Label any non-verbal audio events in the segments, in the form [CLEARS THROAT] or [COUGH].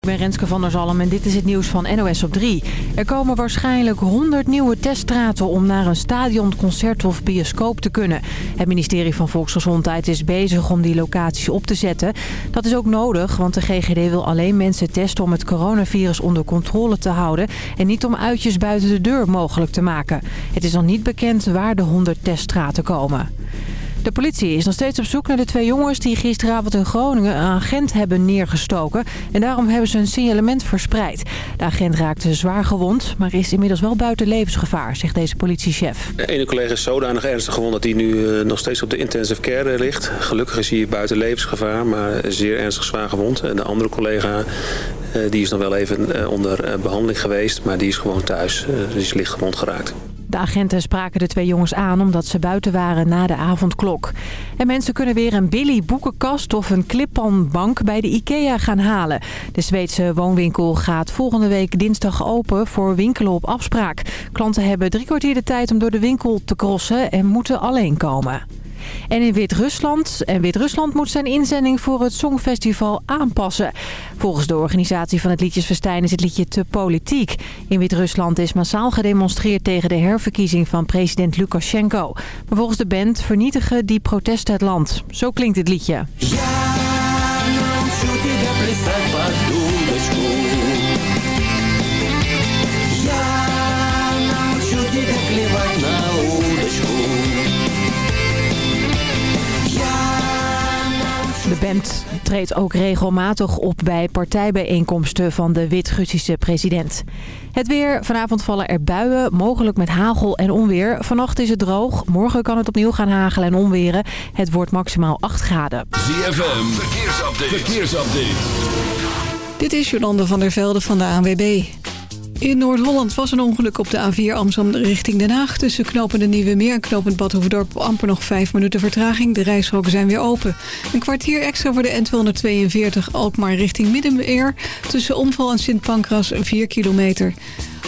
Ik ben Renske van der Zalm en dit is het nieuws van NOS op 3. Er komen waarschijnlijk 100 nieuwe teststraten om naar een stadion, concert of bioscoop te kunnen. Het ministerie van Volksgezondheid is bezig om die locaties op te zetten. Dat is ook nodig, want de GGD wil alleen mensen testen om het coronavirus onder controle te houden... en niet om uitjes buiten de deur mogelijk te maken. Het is nog niet bekend waar de 100 teststraten komen. De politie is nog steeds op zoek naar de twee jongens die gisteravond in Groningen een agent hebben neergestoken. En daarom hebben ze een signalement verspreid. De agent raakte zwaar gewond, maar is inmiddels wel buiten levensgevaar, zegt deze politiechef. De ene collega is zodanig ernstig gewond dat hij nu eh, nog steeds op de intensive care ligt. Gelukkig is hij buiten levensgevaar, maar zeer ernstig zwaar gewond. En de andere collega eh, die is nog wel even eh, onder behandeling geweest, maar die is gewoon thuis. die is licht gewond geraakt. De agenten spraken de twee jongens aan omdat ze buiten waren na de avondklok. En mensen kunnen weer een Billy boekenkast of een clip-on-bank bij de IKEA gaan halen. De Zweedse woonwinkel gaat volgende week dinsdag open voor winkelen op afspraak. Klanten hebben drie kwartier de tijd om door de winkel te crossen en moeten alleen komen. En in Wit-Rusland. En Wit-Rusland moet zijn inzending voor het Songfestival aanpassen. Volgens de organisatie van het Liedjesfestijn is het liedje te politiek. In Wit-Rusland is massaal gedemonstreerd tegen de herverkiezing van president Lukashenko. Maar volgens de band vernietigen die protesten het land. Zo klinkt het liedje. De band treedt ook regelmatig op bij partijbijeenkomsten van de Wit-Russische president. Het weer. Vanavond vallen er buien, mogelijk met hagel en onweer. Vannacht is het droog. Morgen kan het opnieuw gaan hagelen en onweren. Het wordt maximaal 8 graden. ZFM. Verkeersupdate. Verkeersupdate. Dit is Jolande van der Velde van de ANWB. In Noord-Holland was een ongeluk op de A4 Amsterdam richting Den Haag. Tussen knopende Nieuwe Meer en knopend Badhoevedorp amper nog 5 minuten vertraging. De rijstroken zijn weer open. Een kwartier extra voor de N242 Alkmaar richting Middenmeer. Tussen Omval en Sint Pancras 4 kilometer.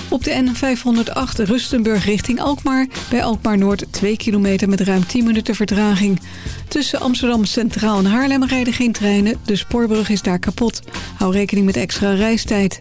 Op de N508 Rustenburg richting Alkmaar. Bij Alkmaar Noord 2 kilometer met ruim 10 minuten vertraging. Tussen Amsterdam Centraal en Haarlem rijden geen treinen. De spoorbrug is daar kapot. Hou rekening met extra reistijd.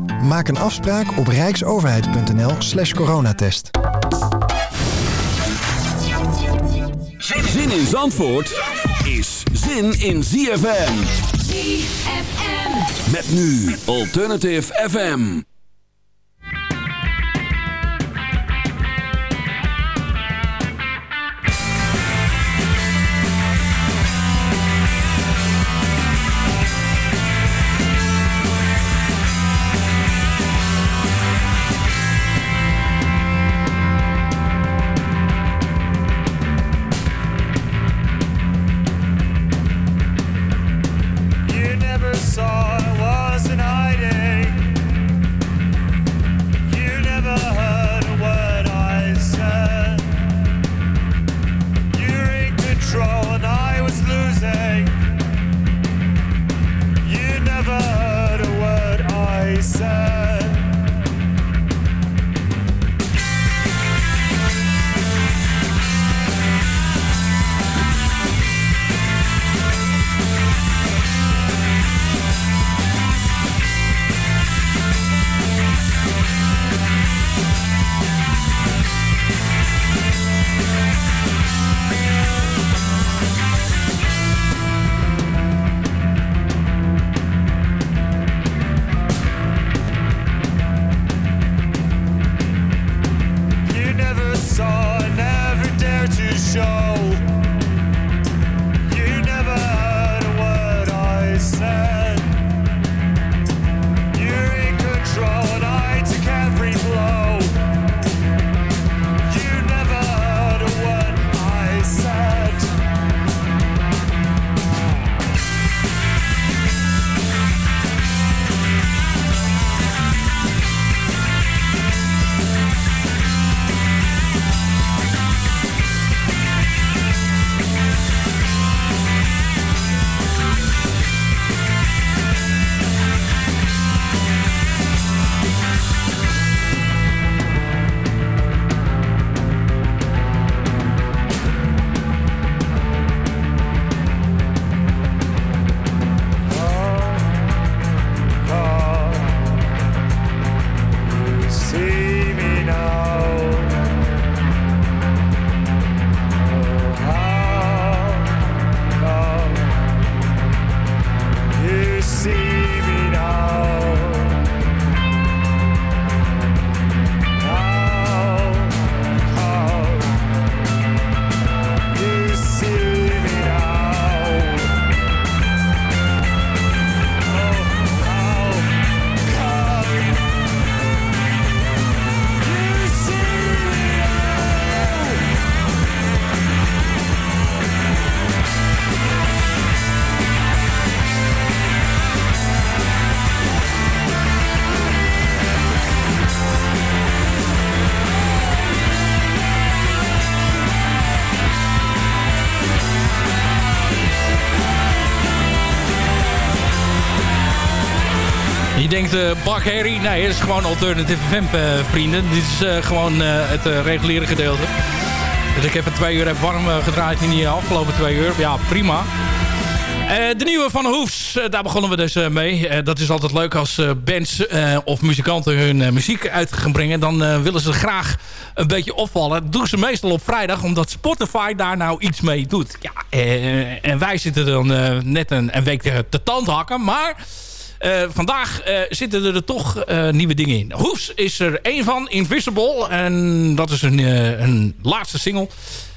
Maak een afspraak op rijksoverheid.nl slash coronatest. Zin in Zandvoort is zin in ZFM. ZFM. Met nu Alternative FM. Uh, Bak Harry? Nee, het is gewoon Alternative FM, uh, vrienden. Dit is uh, gewoon het reguliere gedeelte. Dus ik even twee uur heb warm gedraaid in die afgelopen twee uur. Ja, prima. de nieuwe van Hoefs, daar begonnen we dus mee. dat is altijd leuk als bands of muzikanten hun muziek uit gaan brengen. Dan willen ze graag een beetje opvallen. Dat doen ze meestal op vrijdag, omdat Spotify daar nou iets mee doet. Ja, en wij zitten dan net een, een week te tand hakken, maar... Uh, vandaag uh, zitten er toch uh, nieuwe dingen in. Hoefs is er één van, Invisible. En dat is een, een laatste single.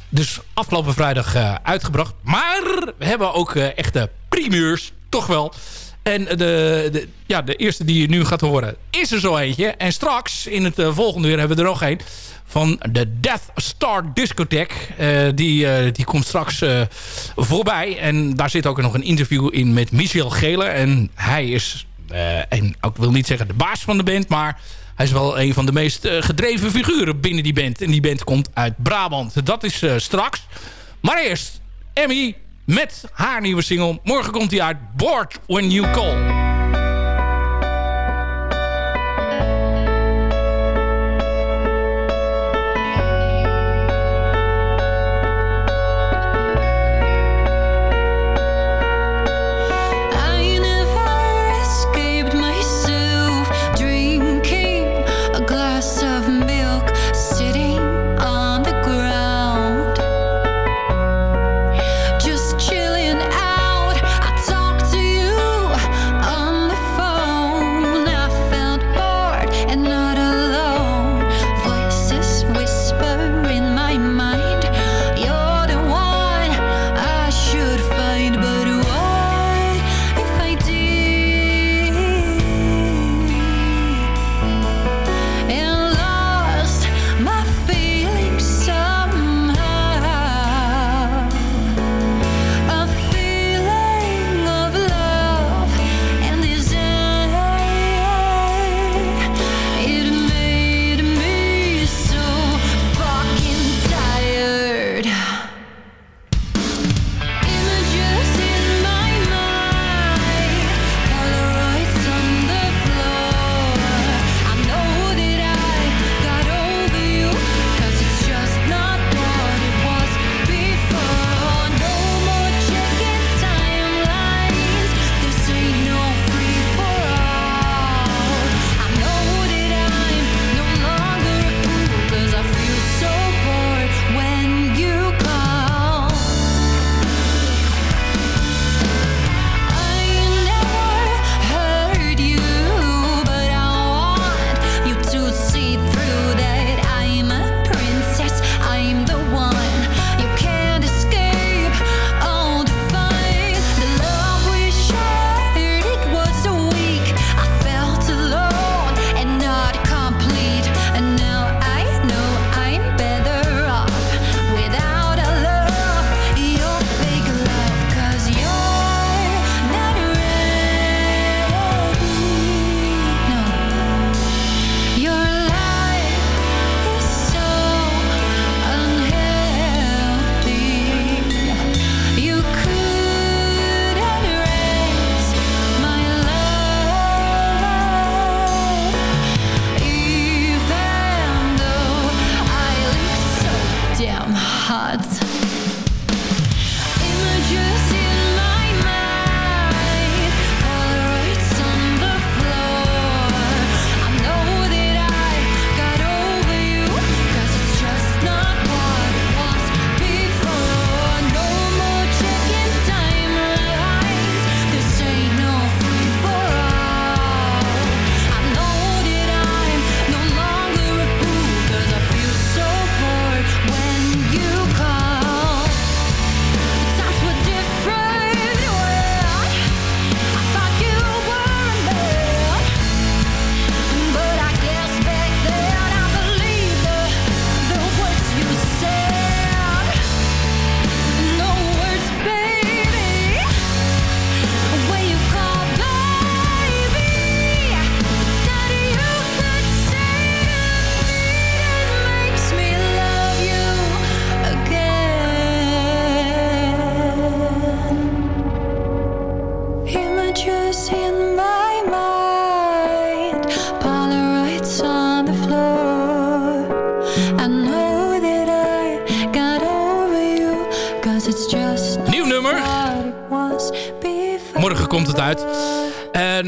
Dus afgelopen vrijdag uitgebracht. Maar we hebben ook echte primeurs, toch wel. En de, ja, de eerste die je nu gaat horen is er zo eentje. En straks, in het volgende uur, hebben we er nog één van de Death Star Discotheque. Uh, die, uh, die komt straks voorbij. En daar zit ook nog een interview in met Michel Gele. En hij is, en ik wil niet zeggen de baas van de band... maar hij is wel een van de meest gedreven figuren binnen die band. En die band komt uit Brabant. Dat is straks. Maar eerst Emmy met haar nieuwe single. Morgen komt hij uit Board When You Call.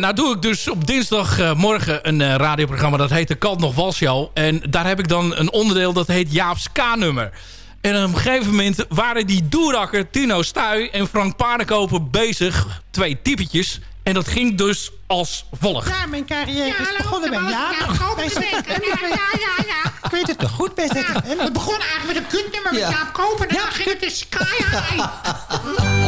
Nou doe ik dus op dinsdagmorgen een radioprogramma. Dat heet de Kant nog Walshow. En daar heb ik dan een onderdeel dat heet Jaap's K-nummer. En op een gegeven moment waren die doerakker Tino Stuy en Frank Paardenkoper bezig. Twee typetjes. En dat ging dus als volgt. Ja, mijn carrière is begonnen bij Jaap. Ja, ja, ja. Ik weet het nog goed bij Het begon eigenlijk met een kutnummer met Jaap Koper. En dan ging het dus Sky [LAUGHS]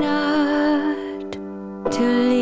not to leave.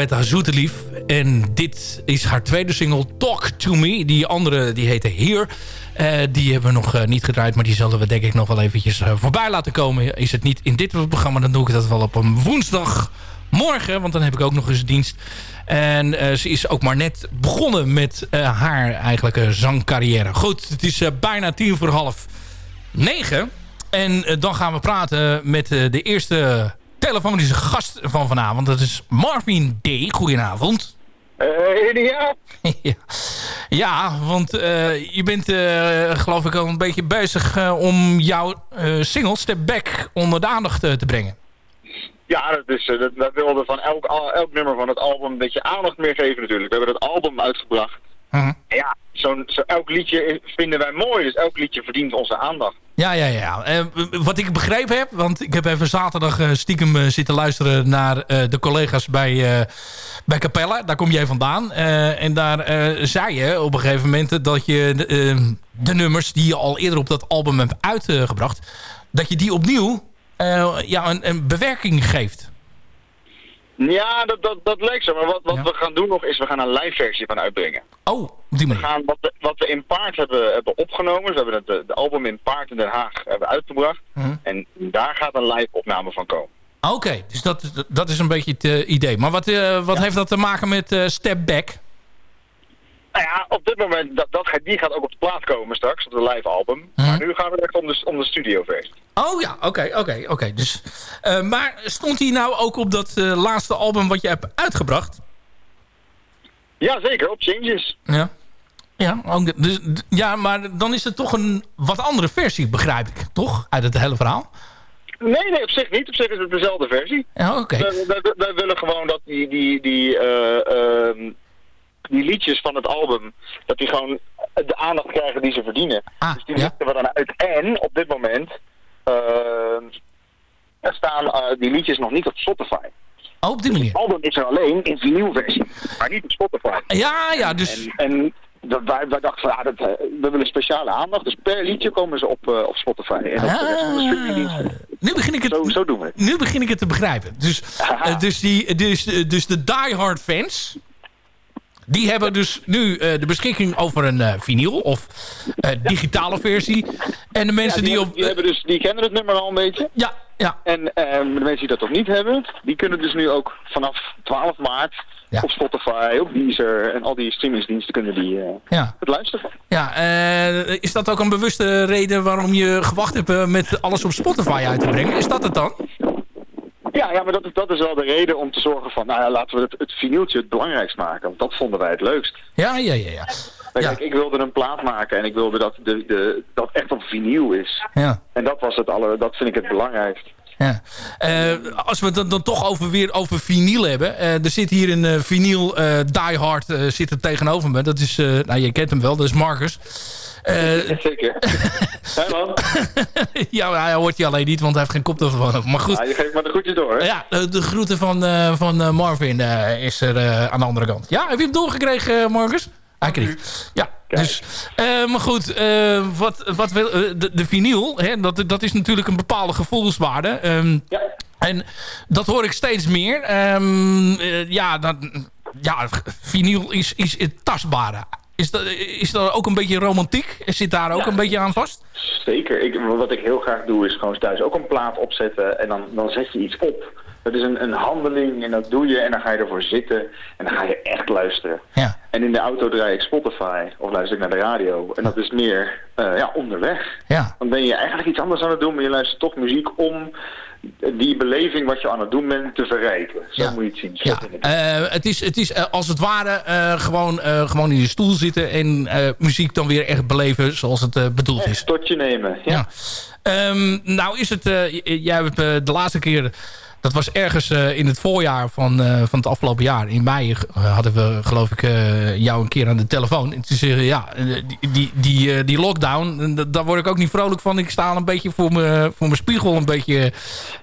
Joetta Zoetelief. En dit is haar tweede single, Talk To Me. Die andere, die heette Here. Eh, die hebben we nog eh, niet gedraaid, maar die zullen we denk ik nog wel eventjes eh, voorbij laten komen. Is het niet in dit programma, dan doe ik dat wel op een woensdagmorgen. Want dan heb ik ook nog eens dienst. En ze is ook maar net begonnen met haar eigenlijke zangcarrière. Goed, het is bijna tien voor half negen. En dan gaan we praten met de eerste telefonische gast van vanavond. Dat is Marvin D. Goedenavond. ja. [LAUGHS] ja. ja, want eh, je bent eh, geloof ik al een beetje bezig om jouw single Step Back onder de aandacht te brengen. Ja, dat, is, dat, dat wilde van elk, elk nummer van het album een beetje aandacht meer geven natuurlijk. We hebben het album uitgebracht. Ja, zo'n zo elk liedje vinden wij mooi, dus elk liedje verdient onze aandacht. Ja, ja, ja. Eh, wat ik begrepen heb, want ik heb even zaterdag eh, stiekem eh, zitten luisteren naar de collega's bij, bij Capella. Daar kom jij vandaan. En daar zei je op een gegeven moment dat je de, de nummers die je al eerder op dat album hebt uitgebracht, dat je die opnieuw ja, een, een bewerking geeft. Ja, dat, dat, dat leek zo. Maar wat, wat we gaan doen nog is, we gaan een live versie van uitbrengen. Oh, op die We manier. gaan wat we, wat we in paard hebben, hebben opgenomen, dus we hebben het de, de album in paard in Den Haag hebben uitgebracht. Mhm. En daar gaat een live opname van komen. Oké, dus dat, dat is een beetje het eh, idee. Maar wat, eh, wat heeft dat te maken met eh, Step Back? Nou ja, op dit moment, dat, dat, gaat- die gaat ook op de plaat komen straks, op de live album. Mhm. Maar nu gaan we echt om de, om de studioversie. Oh ja, oké, oké, oké. Dus, eh, maar stond hij nou ook op dat eh, laatste album wat je hebt uitgebracht? Ja, zeker, op Changes. Ja. Ja, ook, dus, ja, maar dan is het toch een wat andere versie, begrijp ik. Toch? Uit het hele verhaal? Nee, nee, op zich niet. Op zich is het dezelfde versie. Ja, oké. We willen gewoon dat die, die, die, eh, ehm, die liedjes van het album, dat die gewoon de aandacht krijgen die ze verdienen. Ah, dus die ja. we dan uit. En op dit moment ehm, er staan eh, die liedjes nog niet op Spotify. Oh, op die manier. Het album is er alleen in vinylversie, maar niet op Spotify. Ja, ja, dus... En, en wij, wij dachten van, ja, dat, eh, we willen speciale aandacht. Dus per liedje komen ze op, eh, op Spotify. En op de rest van de streamingdiensten. Ah, nu begin ik het, Zo, zo doen we nu begin ik het te begrijpen. Dus, eh, dus, die, dus, dus de diehard fans... Die hebben dus nu eh, de beschikking over een eh vinyl of eh, digitale versie. En de mensen Ja, die, op... die, hebben dus, die kennen het nummer al een beetje. Ja, ja. En ehm, de mensen die dat nog niet hebben, die kunnen dus nu ook vanaf 12 maart Ja. op Spotify, op Deezer en al die streamingsdiensten kunnen die Ja. het luisteren. Ja, eh, is dat ook een bewuste reden waarom je gewacht hebt met alles op Spotify uit te brengen? Is dat het dan? Ja, ja maar dat is, dat is wel de reden om te zorgen van, nou ja, laten we het, het vinyltje het belangrijkst maken. Want dat vonden wij het leukst. Ja, ja, ja. ja. Maar Ja. Kijk, ik wilde een plaat maken en ik wilde dat de, de, dat echt op vinyl is. ja. En dat was het aller, dat vind ik het belangrijkst. Ja. Eh, als we het dan, dan toch over, weer over vinyl hebben. eh, er zit hier een eh, vinyl eh diehard eh, zit er tegenover me. Dat is, nou je kent hem wel, dat is Marcus. [LAUGHS] Zeker. Hé man. [LAUGHS] ja, hij hoort je alleen niet, want hij heeft geen koptelefoon op. Maar goed. Ja, je geeft maar de groetjes door. Hè? Ja, de, de groeten van, eh, van eh, Marvin eh, is er eh, aan de andere kant. Ja, heb je hem doorgekregen, Marcus? Hij kreeg. Ja, dus, eh, maar goed, eh, wat, wat wil, eh, de, de vinyl, hè, dat, dat is natuurlijk een bepaalde gevoelswaarde. Ehm, Ja. En dat hoor ik steeds meer. Eh, ja, dat, ja, vinyl is, is het tastbare. Is dat, is dat ook een beetje romantiek? Zit daar ook een beetje aan vast? Zeker. Ik, wat ik heel graag doe is gewoon thuis ook een plaat opzetten en dan, dan zet je iets op. Dat is een, een handeling en dat doe je en dan ga je ervoor zitten en dan ga je echt luisteren. Ja. En in de auto draai ik Spotify of luister ik naar de radio en dat is meer eh, ja, onderweg. Ja. Dan ben je eigenlijk iets anders aan het doen, maar je luistert toch muziek om die beleving wat je aan het doen bent te verrijken. Zo moet je het zien. Ja, het. eh, het is, het is eh, als het ware gewoon, gewoon in je stoel zitten en muziek dan weer echt beleven zoals het bedoeld is. Tot je nemen. Ja. Ja. Ehm, nou is het, jij hebt de laatste keer, dat was ergens eh, in het voorjaar van, eh, van het afgelopen jaar. In mei eh, hadden we geloof ik jou een keer aan de telefoon. En te zeggen, ja, die, die, die, die lockdown, daar word ik ook niet vrolijk van. Ik sta een beetje voor mijn voor mijn spiegel een beetje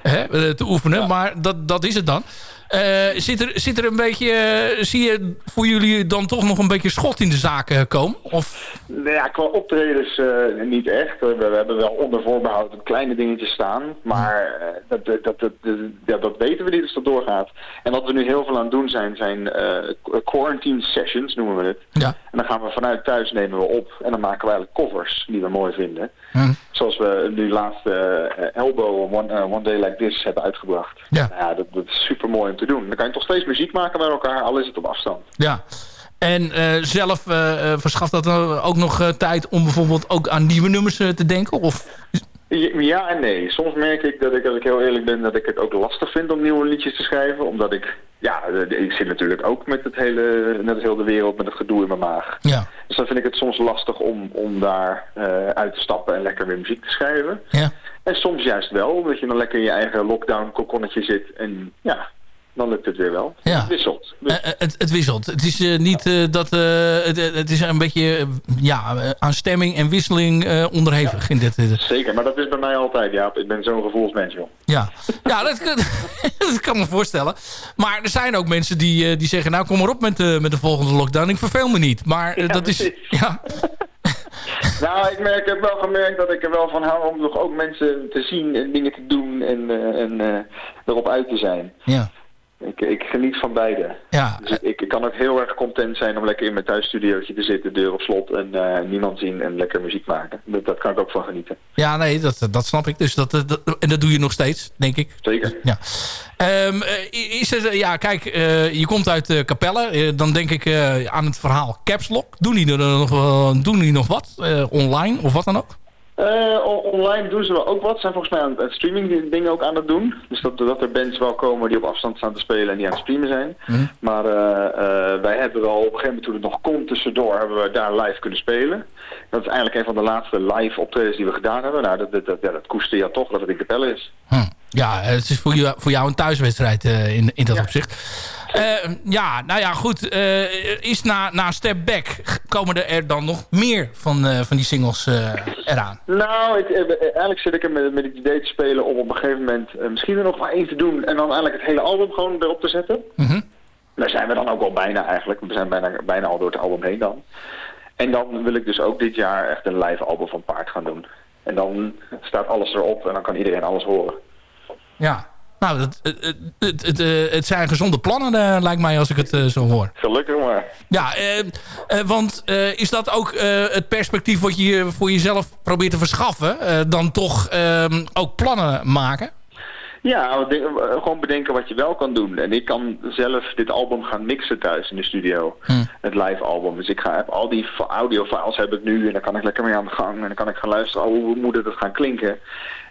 hè, te oefenen. Maar dat, dat is het dan. Eh, zit, er, zit er een beetje, eh, zie je voor jullie dan toch nog een beetje schot in de zaken komen? Of, Nou ja, qua optredens eh, niet echt. We, we hebben wel onder voorbehoud een kleine dingetjes staan. Maar eh, dat, dat, dat, dat, dat weten we niet als dat doorgaat. En wat we nu heel veel aan het doen zijn, zijn eh, quarantine sessions, noemen we het. ja. En dan gaan we vanuit thuis nemen we op. En dan maken we eigenlijk covers die we mooi vinden. Hm. Zoals we nu laatst eh, Elbow One, eh, One Day Like This hebben uitgebracht. Ja. Nou ja, dat, dat is super mooi om te doen. Dan kan je toch steeds muziek maken met elkaar, al is het op afstand. Ja. En eh, zelf eh, eh, verschaft dat dan ook nog eh, tijd om bijvoorbeeld ook aan nieuwe nummers eh, te denken? Of, Ja en nee. Soms merk ik dat ik, als ik heel eerlijk ben, dat ik het ook lastig vind om nieuwe liedjes te schrijven. Omdat ik, ja, eh, ik zit natuurlijk ook met het hele, net als heel de wereld, met het gedoe in mijn maag. ja. Dus dan vind ik het soms lastig om, om daar eh, uit te stappen en lekker weer muziek te schrijven. Ja. En soms juist wel, omdat je dan lekker in je eigen lockdown kokonnetje zit en ja, dan lukt het weer wel. Ja. Het wisselt. Dus- Eh, eh, het, het wisselt. Het is eh, niet dat... het, het is een beetje ja, aan stemming en wisseling onderhevig. In dit, Zeker, maar dat is bij mij altijd, ja. Ik ben zo'n gevoelsmens, joh. ja, ja dat, kan- [LAUGHS] dat kan me voorstellen. Maar er zijn ook mensen die, die zeggen... nou, kom maar op met, de met de volgende lockdown. Ik verveel me niet. Maar Ja, dat is... Ja, [LAUGHS] Nou, ik merk, ik heb wel gemerkt dat ik er wel van hou om nog ook mensen te zien en dingen te doen en, en erop uit te zijn. ja, Ik, ik geniet van beide. ja. Dus ik, ik kan ook heel erg content zijn om lekker in mijn thuisstudiootje te zitten, deur op slot en eh, niemand zien en lekker muziek maken. Dat, dat kan ik ook van genieten. Ja, nee, dat, dat snap ik. Dus dat, dat, en dat doe je nog steeds, denk ik. Zeker. Ja. Ehm, eh, is er, ja, kijk, eh, je komt uit uh, Capelle. Dan denk ik aan het verhaal Caps Lock. Doen die er nog, doen die nog wat? Online of wat dan ook? Eh, online doen ze wel ook wat. Ze zijn volgens mij aan het streaming dingen ook aan het doen. Dus dat, dat er bands wel komen die op afstand staan te spelen en die aan het streamen zijn. Maar eh, eh, wij hebben wel op een gegeven moment toen het nog kon tussendoor, hebben we daar live kunnen spelen. Dat is eigenlijk een van de laatste live optredens die we gedaan hebben. Nou, dat, dat, dat, ja, dat koester je toch dat het in Capelle is. Hm. Ja, het is voor jou, voor jou een thuiswedstrijd in, in dat opzicht. Eh, ja, nou ja, goed. eh, is na, na Step Back komen er dan nog meer van, eh, van die singles eraan? Nou, ik, eigenlijk zit ik er met, met het idee te spelen om op een gegeven moment misschien er nog maar één te doen en dan eigenlijk het hele album gewoon erop te zetten. Mhm. Daar zijn we dan ook al bijna eigenlijk. We zijn bijna, bijna al door het album heen dan. En dan wil ik dus ook dit jaar echt een live album van Paard gaan doen. En dan staat alles erop en dan kan iedereen alles horen. Ja. Nou, het, het, het, het, het, eh, zijn gezonde plannen, eh, lijkt mij, als ik het eh, zo hoor. Gelukkig maar. Ja, want is dat ook het perspectief wat je voor jezelf probeert te verschaffen? Dan toch ehm, ook plannen maken? Ja, gewoon bedenken wat je wel kan doen. En ik kan zelf dit album gaan mixen thuis in de studio. Het live album. Dus ik ga heb al die audiofiles heb ik nu en dan kan ik lekker mee aan de gang. En dan kan ik gaan luisteren, oh, hoe moet het gaan klinken.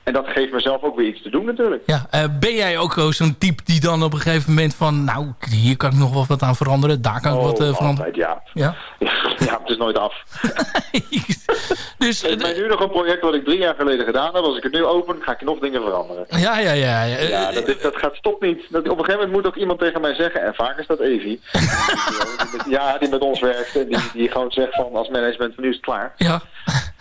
En dat geeft mezelf ook weer iets te doen natuurlijk. Ja, eh, ben jij ook zo- zo'n type die dan op een gegeven moment van... nou, hier kan ik nog wel wat aan veranderen, daar kan ik wat eh, Oh, veranderen? altijd, ja. Ja? [LAUGHS] Ja, het is nooit af. [LAUGHS] Dus, Geef mij nu nog een project wat ik drie jaar geleden gedaan heb. Als ik het nu open, ga ik nog dingen veranderen. Ja, ja, ja. ja. Ja, dat, is- dat gaat stop niet. Dat, op een gegeven moment moet ook iemand tegen mij zeggen, en vaak is dat Evie. [LAUGHS] ja, die met ons werkt, die, die gewoon zegt van als management, nu is het klaar. Ja.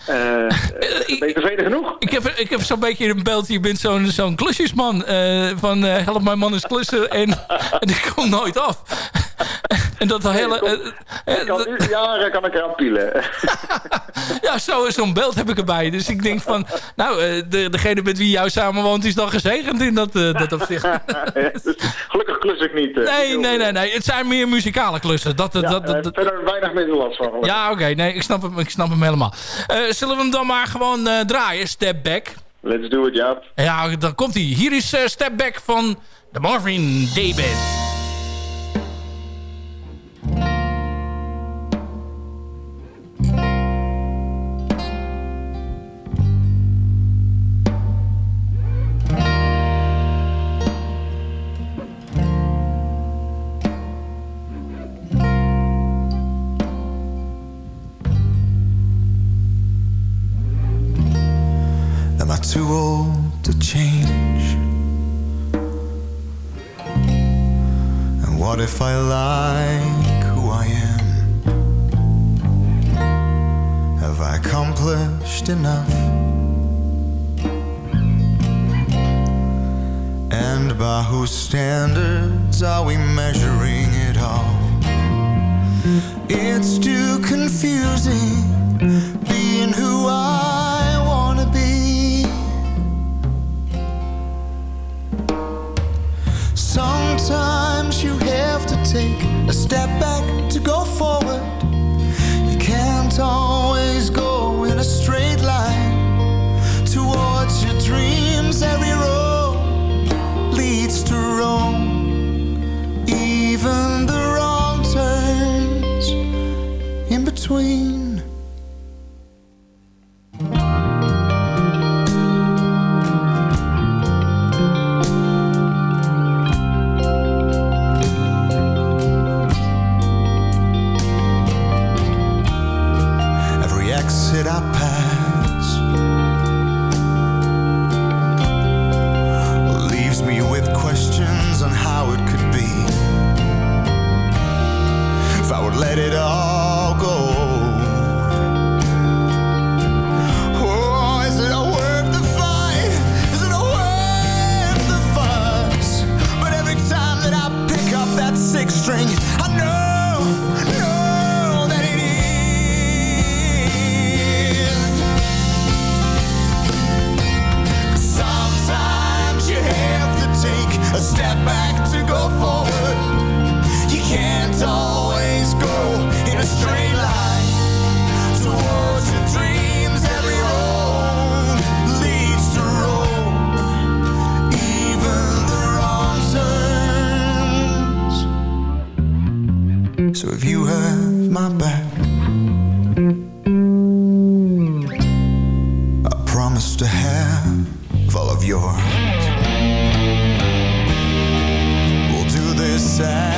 Eh, eh, ben je tevreden genoeg? Ik heb, ik heb zo'n beetje een beeld, je bent zo'n klusjesman. eh, van help mijn man eens klussen en, [LAUGHS] en die komt nooit af. En dat hele... eh, eh, Ik kan nu jaren kan ik eraan pielen. [LAUGHS] ja, zo- zo'n beeld heb ik erbij. Dus ik denk van, nou, eh, de, degene met wie jou samenwoont is dan gezegend in dat, dat opzicht. [LAUGHS] Gelukkig klus ik niet. Nee, nee, nee, nee. Het zijn meer muzikale klussen. Dat, dat, Ja, dat, eh, dat- verder weinig minder last van. gelukkig. ja oké. nee, ik snap, hem, ik snap hem helemaal. Zullen we hem dan maar gewoon draaien? Step Back. Let's do it, Jaap. Ja, dan komt hij. Hier is Step Back van de Marvin Day change? And what if I like who I am? Have I accomplished enough? And by whose standards are we measuring it all? It's too confusing a step back of yours. We'll do this as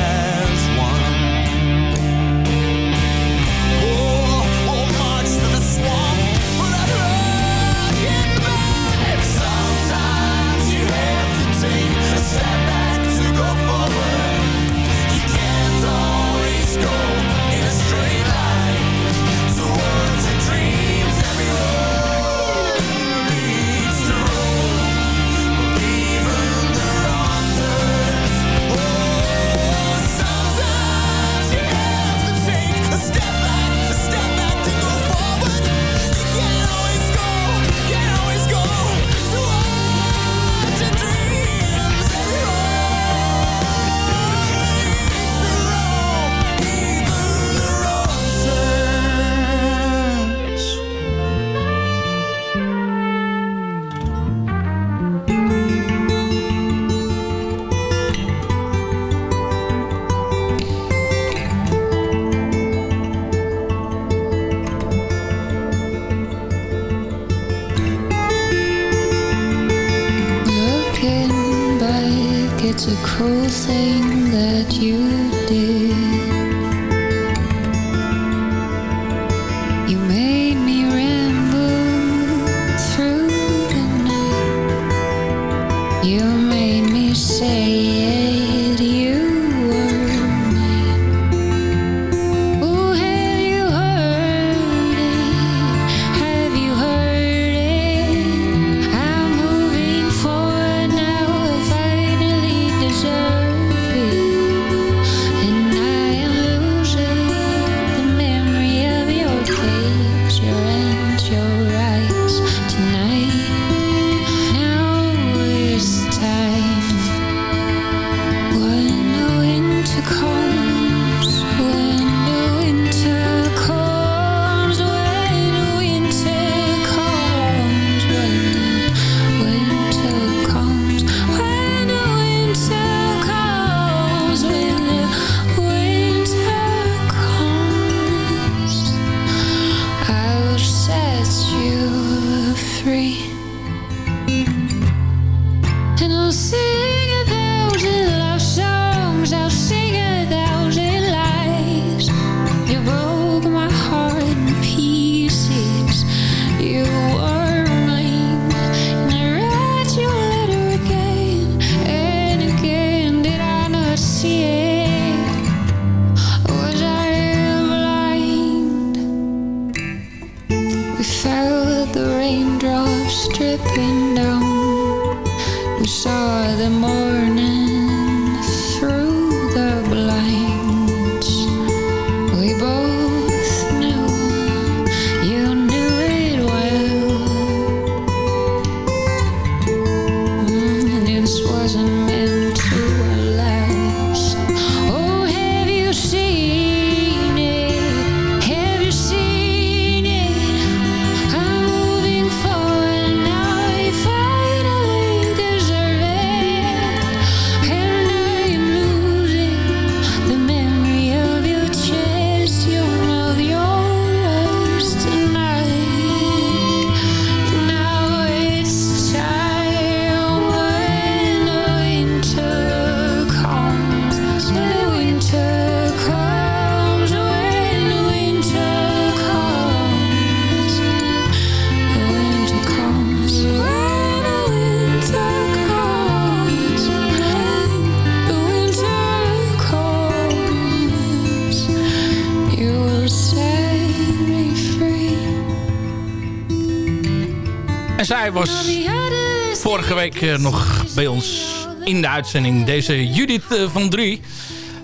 eh, nog bij ons in de uitzending. Deze Judith eh, van Drie.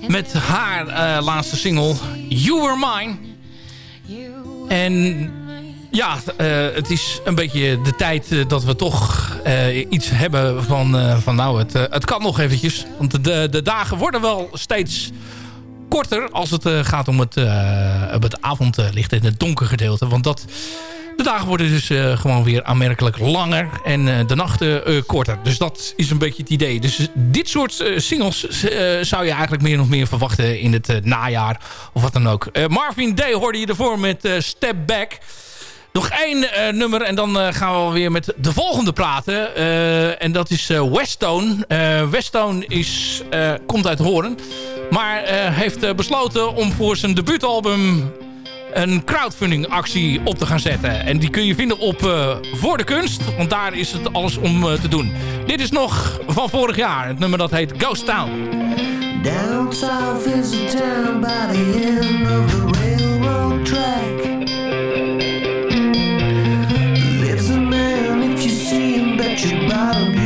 Met haar eh, laatste single You Were Mine. En ja, het is een beetje de tijd dat we toch iets hebben van... van nou, het, het kan nog eventjes. Want de, de dagen worden wel steeds korter als het gaat om het, het avondlicht en het donker gedeelte. Want dat, de dagen worden dus eh, gewoon weer aanmerkelijk langer en eh, de nachten eh, korter. Dus dat is een beetje het idee. Dus dit soort singles zou je eigenlijk meer of meer verwachten in het najaar of wat dan ook. Marvin Day hoorde je ervoor met Step Back. Nog één nummer en dan gaan we weer met de volgende praten. En dat is Westone. Westone is, komt uit Hoorn. Maar heeft besloten om voor zijn debuutalbum een crowdfunding actie op te gaan zetten. En die kun je vinden op eh, Voor de Kunst. Want daar is het alles om eh, te doen. Dit is nog van vorig jaar. Het nummer dat heet Ghost Town. Down south is a by track. You see bottom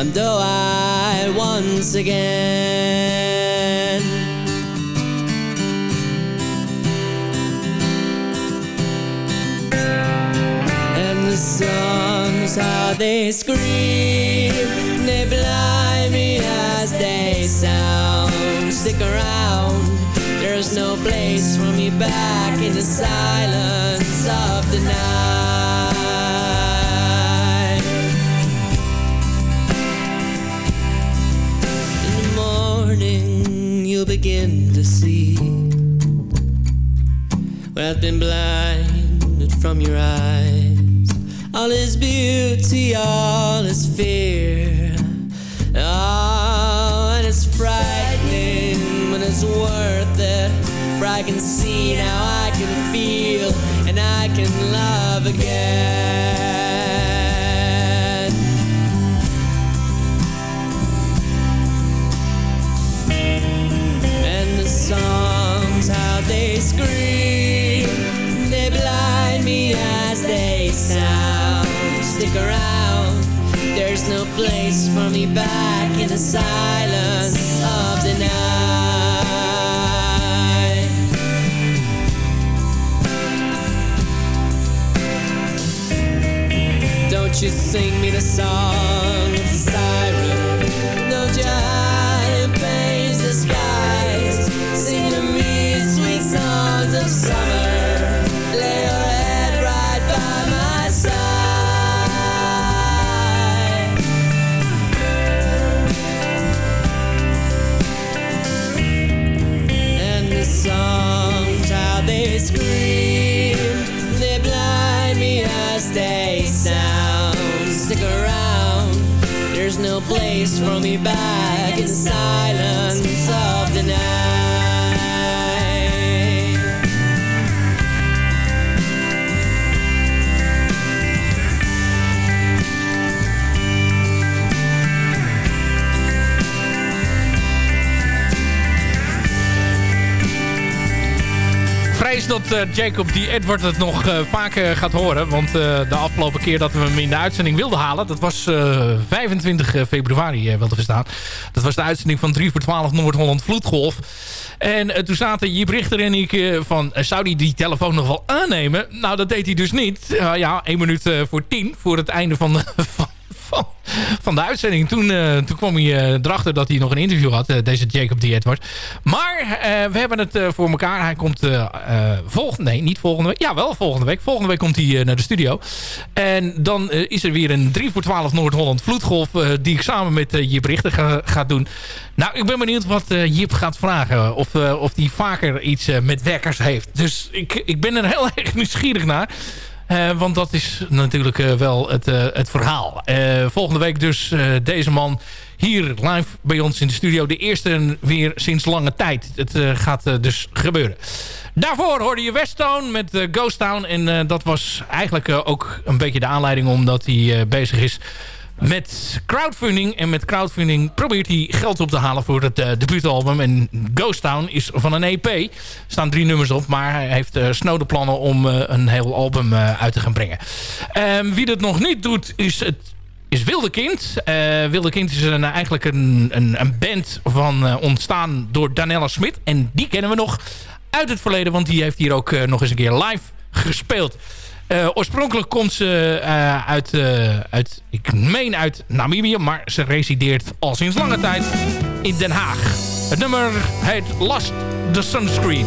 I'm doe-eyed once again. And the songs, how they scream, they blind me as they sound. Stick around, there's no place for me back in the silence of the night. Begin to see what has been blinded from your eyes. All is beauty, all is fear. Oh, and it's frightening, but it's worth it. For I can see now, I can feel, and I can love again. Silence of the night. Don't you sing me the song back in silence dat eh, Jacob die Edward het nog eh, vaker gaat horen. Want eh, de afgelopen keer dat we hem in de uitzending wilden halen... dat was 25 februari wel te verstaan. Dat was de uitzending van 3 voor 12 Noord-Holland Vloedgolf. En toen zaten Jip Richter en ik van... zou hij die telefoon nog wel aannemen? Nou, dat deed hij dus niet. ja, 1 minuut voor 10 voor het einde van, [LAUGHS] van, van, de uitzending. Toen, eh, toen kwam hij eh, erachter dat hij nog een interview had, eh, deze Jacob D. Edward. Maar we hebben het voor elkaar. Hij komt volgende, nee, niet volgende week. Ja, wel volgende week. Volgende week komt hij naar de studio. En dan is er weer een 3 voor 12 Noord-Holland vloedgolf... die ik samen met Jip Richter ga, doen. Nou, ik ben benieuwd wat Jip gaat vragen. Of, of die vaker iets met wekkers heeft. Dus ik, ik ben er heel [LAUGHS] erg nieuwsgierig naar. Uh, want dat is natuurlijk uh, wel het, uh, het verhaal. volgende week dus deze man hier live bij ons in de studio. De eerste weer sinds lange tijd. Het gaat dus gebeuren. Daarvoor hoorde je Westtown met Ghost Town. En dat was eigenlijk ook een beetje de aanleiding omdat hij bezig is met crowdfunding. En met crowdfunding probeert hij geld op te halen voor het uh, debuutalbum. En Ghost Town is van een EP. Er staan drie nummers op. Maar hij heeft uh, snode plannen om uh, een heel album uit te gaan brengen. Ehm, wie dat nog niet doet is het is Wilde Kind. Wilde Kind is een, eigenlijk een, een, een band van ontstaan door Danella Smit. En die kennen we nog uit het verleden. Want die heeft hier ook nog eens een keer live gespeeld. Uh, oorspronkelijk komt ze uh, uit, uh, uit, ik meen uit Namibië, maar ze resideert al sinds lange tijd in Den Haag. Het nummer heet Last the Sunscreen.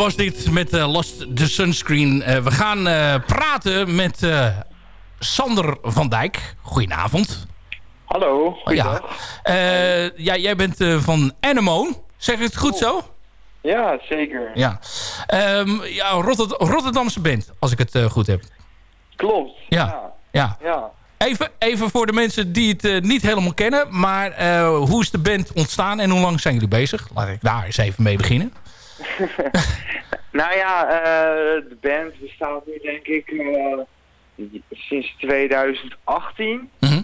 Was dit met eh, Lost the Sunscreen. Eh, we gaan eh, praten met Sander van Dijk. Goedenavond. Hallo, ja. Eh, ja, jij bent van Anemone. Zeg ik het goed zo? Ja, zeker. Ja. Ehm, ja, Rotterd- Rotterdamse band, als ik het goed heb. Klopt. Ja. ja. Ja. Even, even voor de mensen die het niet helemaal kennen. Maar hoe is de band ontstaan en hoe lang zijn jullie bezig? Laat ik daar eens even mee beginnen. [LAUGHS] Nou ja, eh, de band bestaat nu denk ik eh, sinds 2018. Mhm.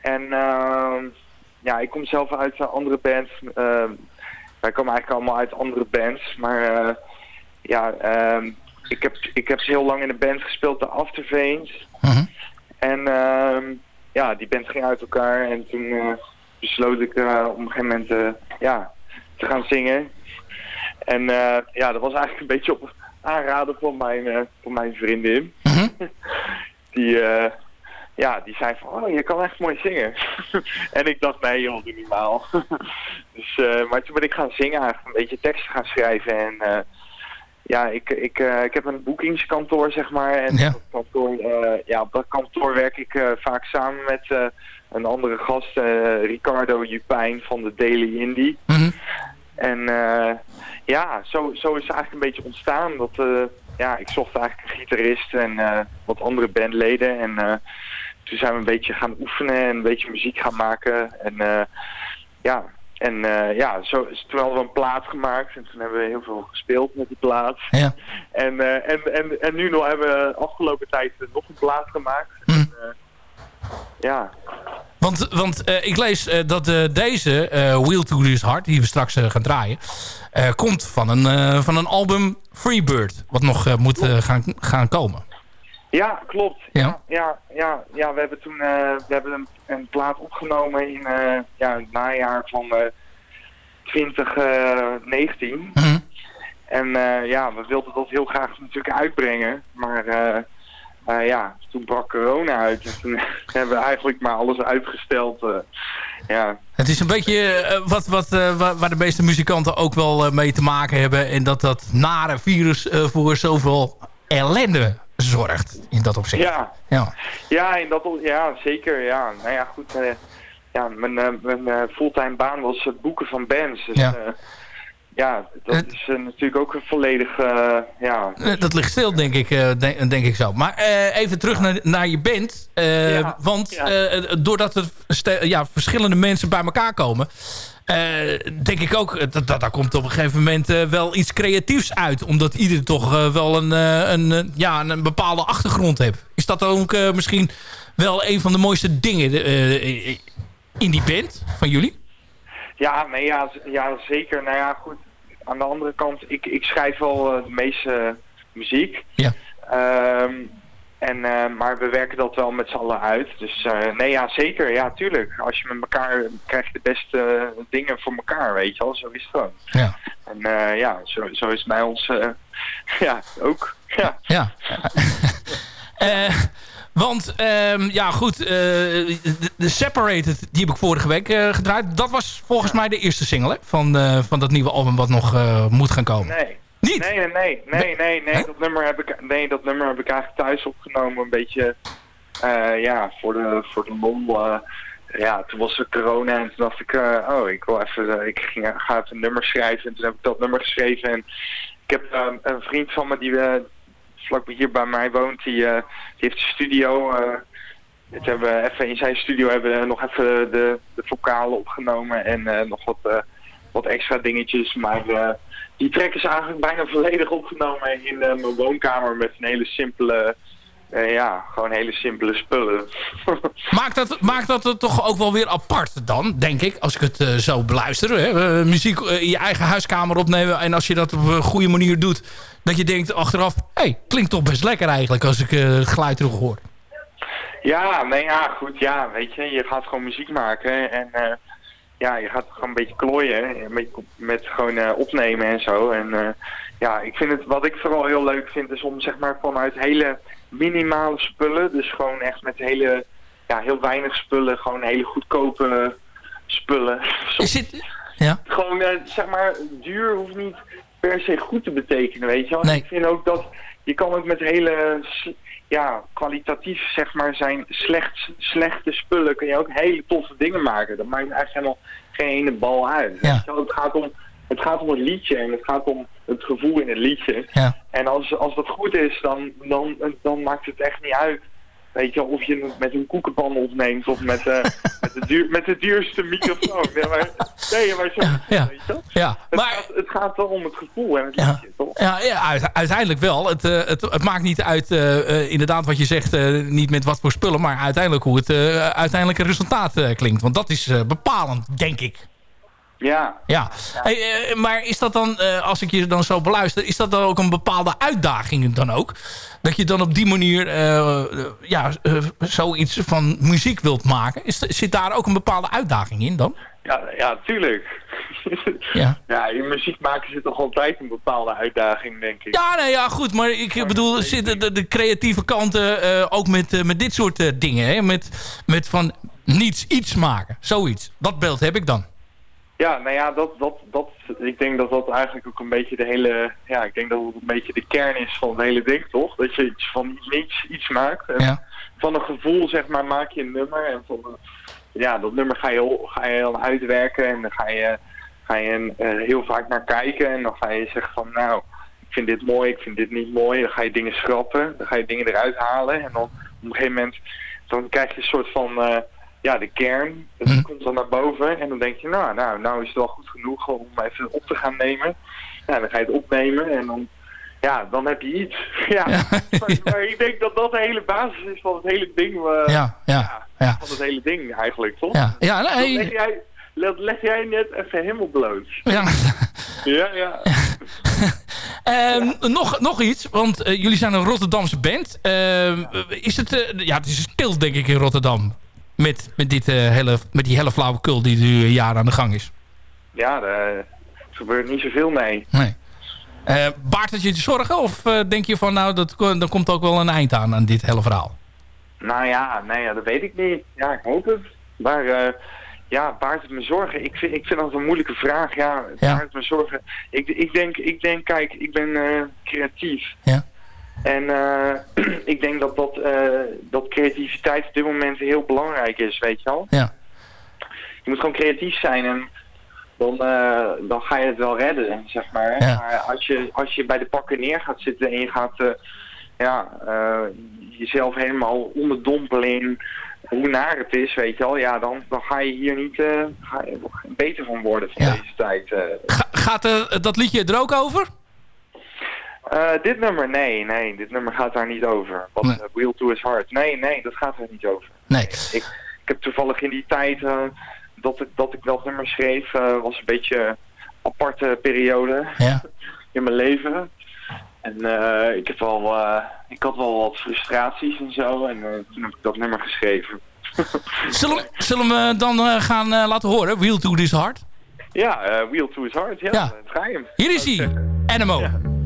En ehm, ja, ik kom zelf uit een andere band. eh, wij komen eigenlijk allemaal uit andere bands. Maar eh, ja, ehm, ik, heb, ik heb heel lang in een band gespeeld, de Afterveens. En ehm, ja, die band ging uit elkaar. En toen besloot ik op een gegeven moment ja, te gaan zingen. En eh, ja, dat was eigenlijk een beetje op aanraden van mijn, eh, van mijn vriendin. [LAUGHS] die, eh, ja, die zei van, oh, je kan echt mooi zingen. [LAUGHS] en ik dacht, nee joh, doe niet normaal. [LAUGHS] dus, maar toen ben ik gaan zingen, eigenlijk een beetje teksten gaan schrijven. En ja, ik, ik, ik heb een boekingskantoor, zeg maar. En Ja. op, dat kantoor, ja, op dat kantoor werk ik vaak samen met een andere gast, Ricardo Jupijn van de Daily Indie. En eh, ja, zo, zo is het eigenlijk een beetje ontstaan. Dat, eh, ja, ik zocht eigenlijk een gitarist en eh, wat andere bandleden. En toen zijn we een beetje gaan oefenen en een beetje muziek gaan maken. En ja, en ja, zo, toen hadden we een plaat gemaakt en toen hebben we heel veel gespeeld met die plaat. Ja. [LAUGHS] En, en, en, en nu nog hebben we afgelopen tijd nog een plaat gemaakt. En, eh, ja, Want, want eh, ik lees eh, dat eh, deze Wheel to This Heart, die we straks gaan draaien... komt van een, eh, van een album Freebird, wat nog moet gaan, gaan komen. Ja, klopt. Ja. Ja, ja, ja, we hebben toen we hebben een, een plaat opgenomen in ja, het najaar van eh 2019. En eh, ja, we wilden dat heel graag natuurlijk uitbrengen. Maar eh, ja, toen brak corona uit. En toen [LAUGHS] hebben we eigenlijk maar alles uitgesteld. eh. ja. Het is een beetje eh, wat, wat, wa- waar de meeste muzikanten ook wel mee te maken hebben. En dat dat nare virus voor zoveel ellende zorgt in dat opzicht. Ja. Ja. Ja, in dat, ja, zeker. Ja. Nou ja, goed. ja, mijn mijn fulltime baan was het boeken van bands. Dus, Ja. Ja. dat is eh, natuurlijk ook een volledig... eh, ja, Eh, Dat ligt stil, denk ik, eh, denk, denk ik zo. Maar eh, even terug naar, naar je band. Eh, Ja, want ja. eh, doordat er ja, verschillende mensen bij elkaar komen... eh, denk ik ook, eh, dat, dat daar komt op een gegeven moment eh, wel iets creatiefs uit. Omdat ieder toch eh, wel een, eh, een, eh, ja, een, bepaalde achtergrond heeft. Is dat ook eh, misschien wel een van de mooiste dingen eh, in die band van jullie? Ja, nee, ja, ja, zeker. Nou ja, goed. Aan de andere kant, ik, ik schrijf wel eh, de meeste muziek. Ja. Ehm, en, eh, maar we werken dat wel met z'n allen uit. Dus eh, nee, ja, zeker. Ja, tuurlijk. Als je met elkaar krijg je de beste dingen voor elkaar, weet je wel. Zo is het gewoon. Ja. En ja, zo, zo is het bij ons [LAUGHS] ja, ook. Ja. Ja. [LAUGHS] Want, ehm, ja goed, eh, de, de Separated, die heb ik vorige week eh, gedraaid. Dat was volgens mij de eerste single hè, van, eh, van dat nieuwe album wat nog moet gaan komen. Nee. Niet? Nee, nee, nee, nee, nee, nee. Dat nummer heb ik, nee, dat nummer heb ik eigenlijk thuis opgenomen. Een beetje, ja, voor de, voor de lol. ja, toen was er corona en toen dacht ik, oh, ik wil even, ik ging, ga even een nummer schrijven. En toen heb ik dat nummer geschreven. En ik heb een vriend van me die eh vlak hier bij mij woont, die, eh, die heeft een studio. eh, dit hebben even in zijn studio hebben we nog even de, de vocalen opgenomen en eh, nog wat, wat extra dingetjes. Maar die track is eigenlijk bijna volledig opgenomen in mijn woonkamer met een hele simpele, eh, ja, gewoon hele simpele spullen. [LAUGHS] Maakt dat, maakt dat het toch ook wel weer apart dan, denk ik, als ik het eh, zo beluister. Hè? Eh, muziek in je eigen huiskamer opnemen en als je dat op een goede manier doet, dat je denkt achteraf, hé, hey, klinkt toch best lekker eigenlijk als ik het geluid terug hoor. Ja, nee, ja, goed, ja, weet je, je gaat gewoon muziek maken en ja, je gaat gewoon een beetje klooien met, met gewoon opnemen en zo. En ja, ik vind het, wat ik vooral heel leuk vind is om zeg maar vanuit hele minimale spullen, dus gewoon echt met hele, ja, heel weinig spullen, gewoon hele goedkope spullen. [LAUGHS] Is het, ja? Gewoon, eh, zeg maar, duur hoeft niet per se goed te betekenen, weet je wel. Ik vind ook dat je kan ook met hele, ja, kwalitatief zeg maar zijn slecht, slechte spullen kun je ook hele toffe dingen maken. Dat maakt eigenlijk helemaal geen ene bal uit. wel. Het gaat om het gaat om het liedje en het gaat om het gevoel in het liedje. En als, als dat goed is, dan, dan, dan maakt het echt niet uit. Weet je, of je het met een koekenpan opneemt of met, eh, [LAUGHS] met, de, duur, met de duurste microfoon. Nee, maar, nee, maar zo, ja. weet je wel? Ja, Het, gaat, het gaat wel om het gevoel en het liedje, toch? Ja, ja uit- uiteindelijk wel. Het, eh, het, het maakt niet uit, eh, inderdaad wat je zegt, niet met wat voor spullen, maar uiteindelijk hoe het uiteindelijke resultaat klinkt. Want dat is bepalend, denk ik. Ja. Ja. Hey, eh, maar is dat dan, eh, als ik je dan zo beluister, is dat dan ook een bepaalde uitdaging dan ook? Dat je dan op die manier eh, ja, zoiets van muziek wilt maken? Is, zit daar ook een bepaalde uitdaging in dan? Ja, ja, tuurlijk. Ja. [LAUGHS] ja, in muziek maken zit toch altijd een bepaalde uitdaging, denk ik. Ja, nee, ja, goed. Maar ik bedoel, zitten de, de creatieve kanten ook met, met dit soort dingen. Hè? Met, met van niets iets maken. Zoiets. Dat beeld heb ik dan. Ja, nou ja, dat, dat, dat, ik denk dat dat eigenlijk ook een beetje de hele, ja, ik denk dat het een beetje de kern is van het hele ding, toch? Dat je iets van niets iets maakt. En Van een gevoel, zeg maar, maak je een nummer en van, een- ja, dat nummer ga je, ga je dan uitwerken en dan ga je, ga je eh, heel vaak naar kijken en dan ga je zeggen van, nou, ik vind dit mooi, ik vind dit niet mooi. Dan ga je dingen schrappen, dan ga je dingen eruit halen en dan op een gegeven moment, dan krijg je een soort van, eh, ja, de kern, dat komt dan naar boven en dan denk je, nou, nou, nou is het wel goed genoeg om even op te gaan nemen. Ja, dan ga je het opnemen en dan, ja, dan heb je iets. [LAUGHS] Ja, [LAUGHS] Maar, maar ik denk dat dat de hele basis is van het hele ding. eh, Ja, ja, ja. Van het hele ding eigenlijk, toch? Ja, ja, nee. Dat leg jij, dat leg jij net even helemaal bloot. Ja. [LAUGHS] Ja, ja. Ehm, nog, nog iets, want eh, jullie zijn een Rotterdamse band. Ehm, is het, eh, ja, het is stil denk ik in Rotterdam. Met, met, dit, eh, hele, met die hele flauwekul die nu een jaar aan de gang is. Ja, er gebeurt niet zoveel mee. Nee. Eh, baart het je zorgen of eh, denk je van nou, dat, dan komt ook wel een eind aan aan dit hele verhaal? Nou ja, nee, ja, dat weet ik niet. Ja, ik hoop het. Maar eh, ja, baart het me zorgen? Ik vind, ik vind dat een moeilijke vraag. Ja, baart het me zorgen? Ik, ik, denk, ik denk, kijk, ik ben eh, creatief. Ja. En eh, [CLEARS THROAT] ik denk dat, dat, eh, dat creativiteit op dit moment heel belangrijk is, weet je wel? Ja. Je moet gewoon creatief zijn en dan, eh, dan ga je het wel redden, zeg maar. Ja. Maar als je, als je bij de pakken neer gaat zitten en je gaat eh, ja, eh, jezelf helemaal onderdompelen in hoe naar het is, weet je wel, ja, dan, dan ga je hier niet eh, ga je er beter van worden van Ja. deze tijd. eh. Gaat dat liedje er ook over? Eh, dit nummer, nee, nee, dit nummer gaat daar niet over. Wat, eh, Wheel to his heart. Nee, nee, dat gaat er niet over. Nee. Ik, ik heb toevallig in die tijd eh, dat, ik, dat ik dat nummer schreef, was een beetje een aparte periode Ja. [LAUGHS] in mijn leven. En ik, heb wel, ik had wel wat frustraties en zo. En toen heb ik dat nummer geschreven. [LAUGHS] Zullen, we- zullen we dan gaan laten horen? Wheel to this heart. Ja, Wheel to his heart. Ja, Ja. je hem. Hier is hij. Animal. I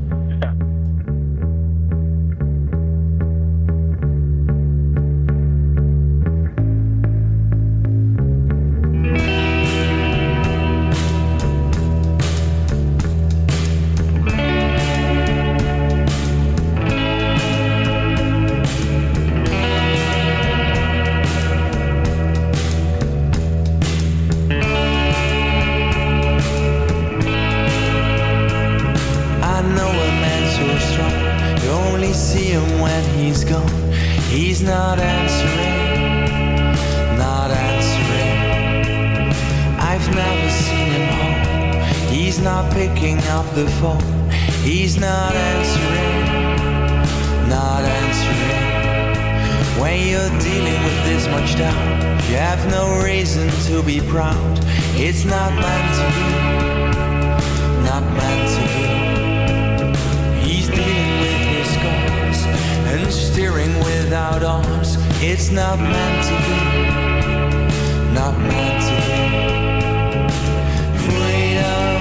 not meant to be, not meant to be. Freedom.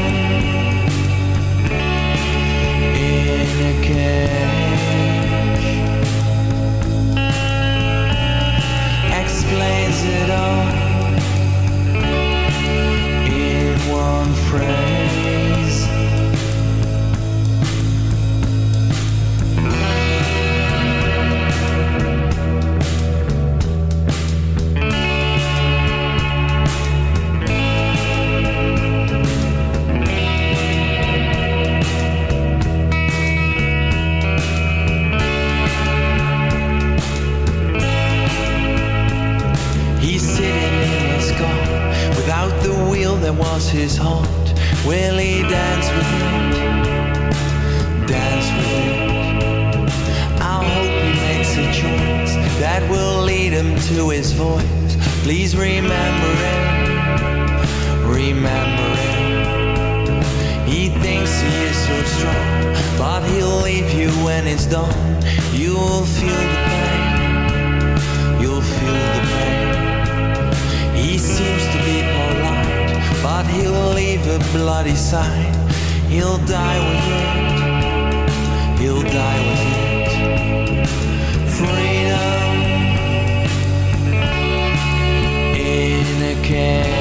In a cage. Explains it all that was his heart? Will he dance with it? Dance with it. I hope he makes a choice that will lead him to his voice. Please remember it. Remember it. He thinks he is so strong, but he'll leave you when it's done. You'll feel the pain. You'll feel the pain. He seems to be polite, but he'll leave a bloody sign. He'll die with it. He'll die with it. Freedom in a cage